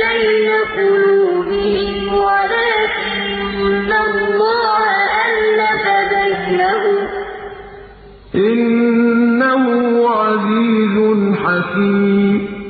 بَيْنَ قُلُوبِهِمْ وَلَٰكِنَّ اللَّهَ أَلَّفَ بَيْنَهُمْ ۚ. إِنَّهُ عَزِيزٌ حَكِيمٌ.